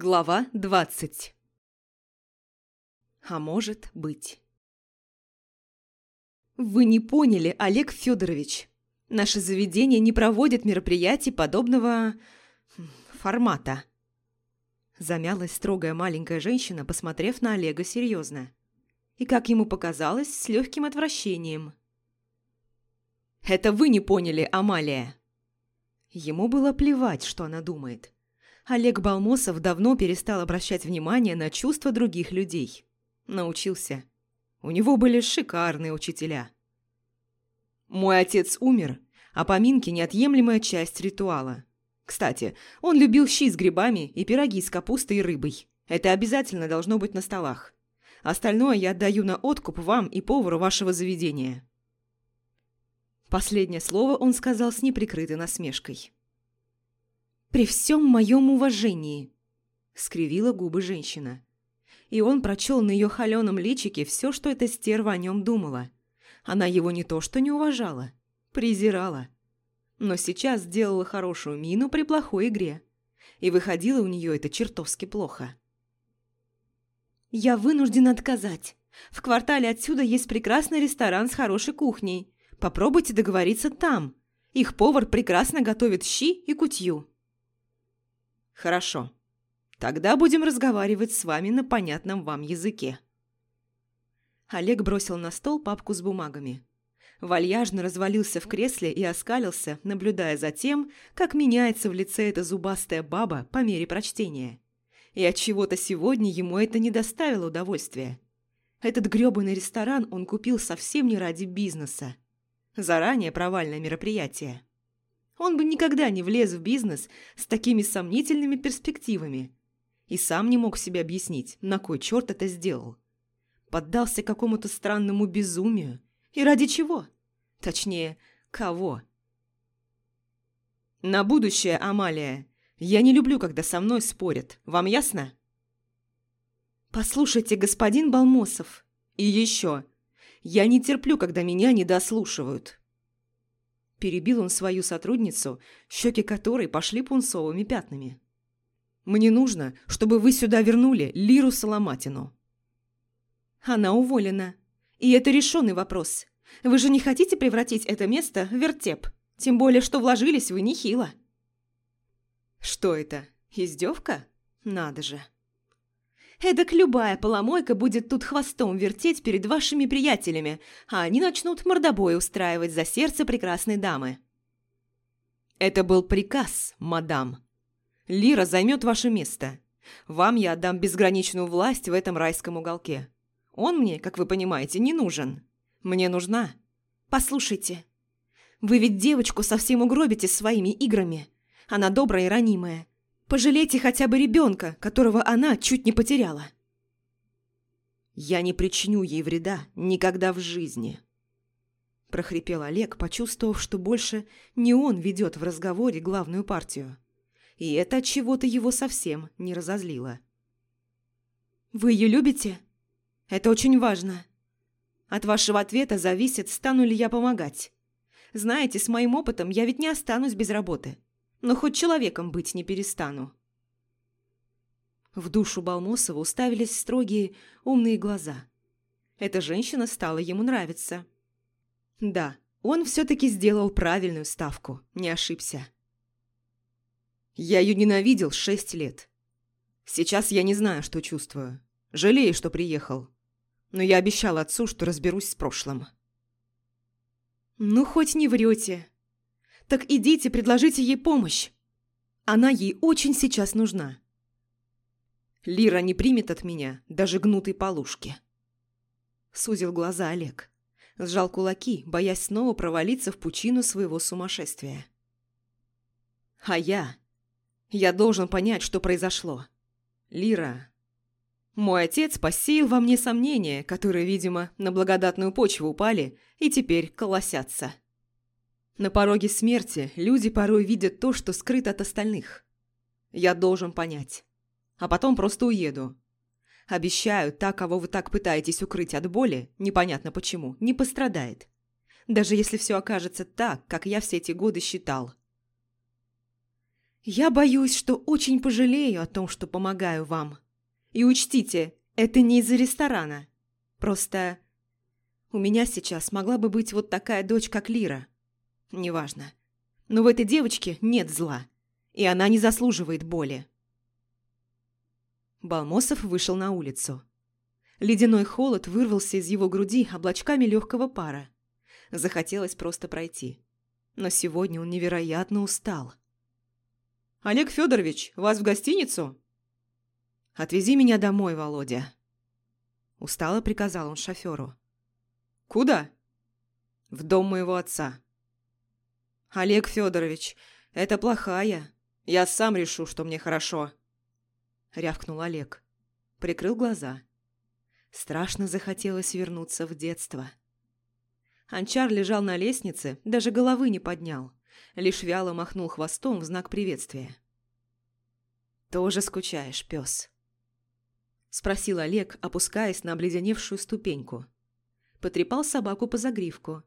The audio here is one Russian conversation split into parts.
Глава двадцать. А может быть. Вы не поняли, Олег Федорович. Наше заведение не проводит мероприятий подобного формата. Замялась строгая маленькая женщина, посмотрев на Олега серьезно. И, как ему показалось, с легким отвращением. «Это вы не поняли, Амалия!» Ему было плевать, что она думает. Олег Балмосов давно перестал обращать внимание на чувства других людей. Научился. У него были шикарные учителя. Мой отец умер, а поминки – неотъемлемая часть ритуала. Кстати, он любил щи с грибами и пироги с капустой и рыбой. Это обязательно должно быть на столах. Остальное я отдаю на откуп вам и повару вашего заведения. Последнее слово он сказал с неприкрытой насмешкой. «При всем моем уважении», — скривила губы женщина. И он прочел на ее холеном личике все, что эта стерва о нем думала. Она его не то что не уважала, презирала. Но сейчас сделала хорошую мину при плохой игре. И выходило у нее это чертовски плохо. «Я вынуждена отказать. В квартале отсюда есть прекрасный ресторан с хорошей кухней. Попробуйте договориться там. Их повар прекрасно готовит щи и кутью». «Хорошо. Тогда будем разговаривать с вами на понятном вам языке». Олег бросил на стол папку с бумагами. Вальяжно развалился в кресле и оскалился, наблюдая за тем, как меняется в лице эта зубастая баба по мере прочтения. И от чего то сегодня ему это не доставило удовольствия. Этот грёбаный ресторан он купил совсем не ради бизнеса. Заранее провальное мероприятие. Он бы никогда не влез в бизнес с такими сомнительными перспективами. И сам не мог себе объяснить, на кой черт это сделал. Поддался какому-то странному безумию. И ради чего? Точнее, кого? На будущее, Амалия. Я не люблю, когда со мной спорят. Вам ясно? Послушайте, господин Балмосов. И еще. Я не терплю, когда меня не дослушивают. Перебил он свою сотрудницу, щеки которой пошли пунцовыми пятнами. «Мне нужно, чтобы вы сюда вернули Лиру Соломатину». «Она уволена. И это решенный вопрос. Вы же не хотите превратить это место в вертеп? Тем более, что вложились вы нехило». «Что это? Издевка? Надо же». Эдак любая поломойка будет тут хвостом вертеть перед вашими приятелями, а они начнут мордобой устраивать за сердце прекрасной дамы. Это был приказ, мадам. Лира займет ваше место. Вам я отдам безграничную власть в этом райском уголке. Он мне, как вы понимаете, не нужен. Мне нужна. Послушайте, вы ведь девочку совсем угробите своими играми. Она добрая и ранимая. Пожалейте хотя бы ребенка, которого она чуть не потеряла. Я не причиню ей вреда никогда в жизни. Прохрипел Олег, почувствовав, что больше не он ведет в разговоре главную партию. И это от чего-то его совсем не разозлило. «Вы ее любите? Это очень важно. От вашего ответа зависит, стану ли я помогать. Знаете, с моим опытом я ведь не останусь без работы но хоть человеком быть не перестану. В душу Балмосова уставились строгие, умные глаза. Эта женщина стала ему нравиться. Да, он все-таки сделал правильную ставку, не ошибся. Я ее ненавидел шесть лет. Сейчас я не знаю, что чувствую. Жалею, что приехал. Но я обещал отцу, что разберусь с прошлым. «Ну, хоть не врете», так идите, предложите ей помощь. Она ей очень сейчас нужна. Лира не примет от меня даже гнутой полушки. Сузил глаза Олег. Сжал кулаки, боясь снова провалиться в пучину своего сумасшествия. А я... Я должен понять, что произошло. Лира... Мой отец посеял во мне сомнения, которые, видимо, на благодатную почву упали и теперь колосятся. На пороге смерти люди порой видят то, что скрыто от остальных. Я должен понять. А потом просто уеду. Обещаю, та, кого вы так пытаетесь укрыть от боли, непонятно почему, не пострадает. Даже если все окажется так, как я все эти годы считал. Я боюсь, что очень пожалею о том, что помогаю вам. И учтите, это не из-за ресторана. Просто у меня сейчас могла бы быть вот такая дочь, как Лира. Неважно. Но в этой девочке нет зла, и она не заслуживает боли. Балмосов вышел на улицу. Ледяной холод вырвался из его груди облачками легкого пара. Захотелось просто пройти. Но сегодня он невероятно устал. «Олег Федорович, вас в гостиницу?» «Отвези меня домой, Володя». Устало приказал он шоферу. «Куда?» «В дом моего отца». «Олег Федорович, это плохая. Я сам решу, что мне хорошо». Рявкнул Олег. Прикрыл глаза. Страшно захотелось вернуться в детство. Анчар лежал на лестнице, даже головы не поднял. Лишь вяло махнул хвостом в знак приветствия. «Тоже скучаешь, пес?» Спросил Олег, опускаясь на обледеневшую ступеньку. Потрепал собаку по загривку.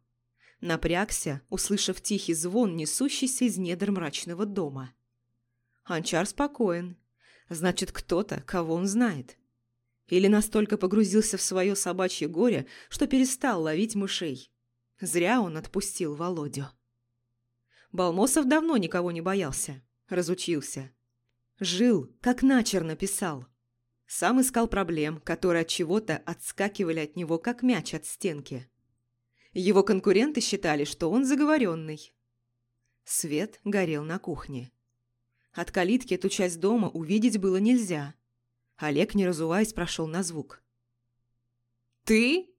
Напрягся, услышав тихий звон, несущийся из недр мрачного дома. Анчар спокоен. Значит, кто-то, кого он знает. Или настолько погрузился в свое собачье горе, что перестал ловить мышей. Зря он отпустил Володю. Балмосов давно никого не боялся. Разучился. Жил, как начерно писал. Сам искал проблем, которые от чего-то отскакивали от него, как мяч от стенки. Его конкуренты считали, что он заговоренный. Свет горел на кухне. От калитки эту часть дома увидеть было нельзя. Олег, не разуваясь, прошел на звук. «Ты?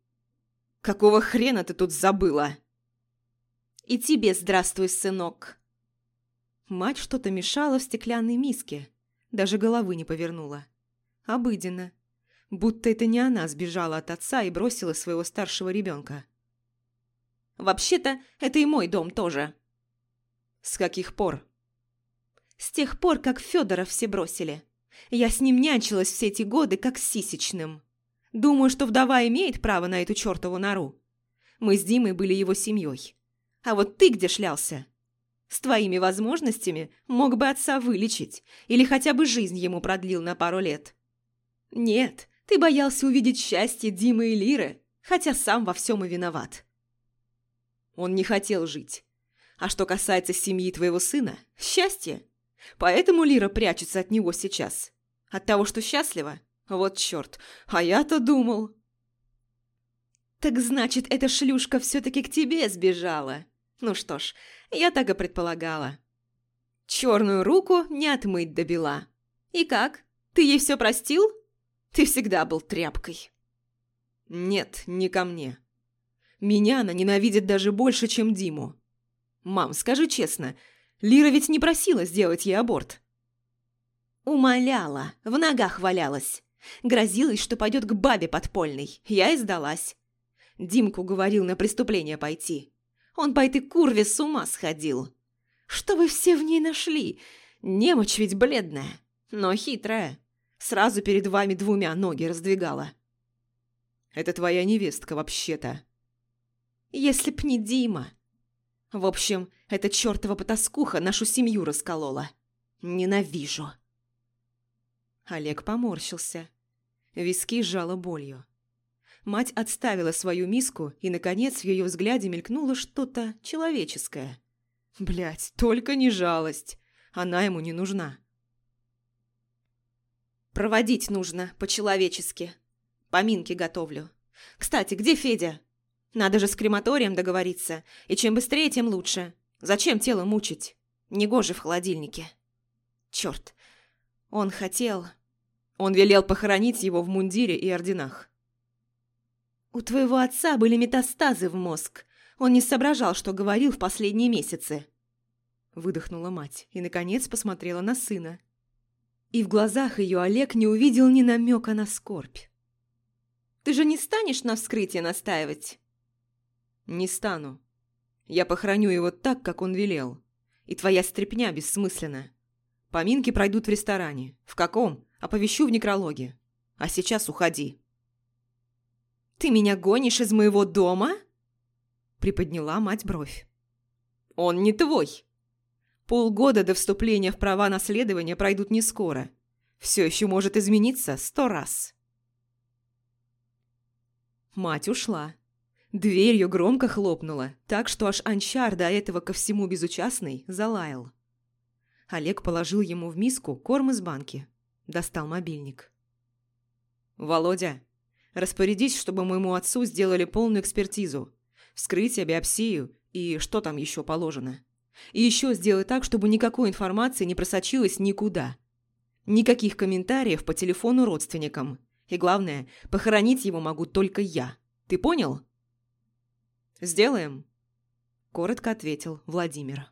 Какого хрена ты тут забыла?» «И тебе здравствуй, сынок!» Мать что-то мешала в стеклянной миске, даже головы не повернула. Обыденно. Будто это не она сбежала от отца и бросила своего старшего ребенка. «Вообще-то, это и мой дом тоже». «С каких пор?» «С тех пор, как Федора все бросили. Я с ним нянчилась все эти годы, как с Сисичным. Думаю, что вдова имеет право на эту чертову нору. Мы с Димой были его семьей. А вот ты где шлялся? С твоими возможностями мог бы отца вылечить или хотя бы жизнь ему продлил на пару лет. Нет, ты боялся увидеть счастье Димы и Лиры, хотя сам во всем и виноват. Он не хотел жить. А что касается семьи твоего сына, счастье. Поэтому Лира прячется от него сейчас. От того, что счастлива? Вот черт, а я-то думал. Так значит, эта шлюшка все-таки к тебе сбежала. Ну что ж, я так и предполагала. Черную руку не отмыть до бела. И как? Ты ей все простил? Ты всегда был тряпкой. Нет, не ко мне. Меня она ненавидит даже больше, чем Диму. Мам, скажи честно, Лира ведь не просила сделать ей аборт. Умоляла, в ногах валялась. Грозилась, что пойдет к бабе подпольной. Я и сдалась. Димку говорил на преступление пойти. Он по этой курве с ума сходил. Что вы все в ней нашли? Немочь ведь бледная, но хитрая. Сразу перед вами двумя ноги раздвигала. Это твоя невестка вообще-то. Если б не Дима. В общем, эта чертова потаскуха нашу семью расколола. Ненавижу. Олег поморщился. Виски сжало болью. Мать отставила свою миску, и, наконец, в ее взгляде мелькнуло что-то человеческое. Блять, только не жалость. Она ему не нужна. «Проводить нужно, по-человечески. Поминки готовлю. Кстати, где Федя? Надо же с крематорием договориться, и чем быстрее, тем лучше. Зачем тело мучить? Негоже в холодильнике. Черт, он хотел... Он велел похоронить его в мундире и орденах. «У твоего отца были метастазы в мозг. Он не соображал, что говорил в последние месяцы». Выдохнула мать и, наконец, посмотрела на сына. И в глазах ее Олег не увидел ни намека на скорбь. «Ты же не станешь на вскрытие настаивать?» «Не стану. Я похороню его так, как он велел. И твоя стряпня бессмысленна. Поминки пройдут в ресторане. В каком? Оповещу в некрологе. А сейчас уходи». «Ты меня гонишь из моего дома?» Приподняла мать бровь. «Он не твой. Полгода до вступления в права наследования пройдут не скоро. Все еще может измениться сто раз. Мать ушла. Дверью громко хлопнула, так что аж Анчар, до этого ко всему безучастный, залаял. Олег положил ему в миску корм из банки. Достал мобильник. «Володя, распорядись, чтобы моему отцу сделали полную экспертизу. Вскрытие, биопсию и что там еще положено. И еще сделай так, чтобы никакой информации не просочилась никуда. Никаких комментариев по телефону родственникам. И главное, похоронить его могу только я. Ты понял?» «Сделаем», – коротко ответил Владимир.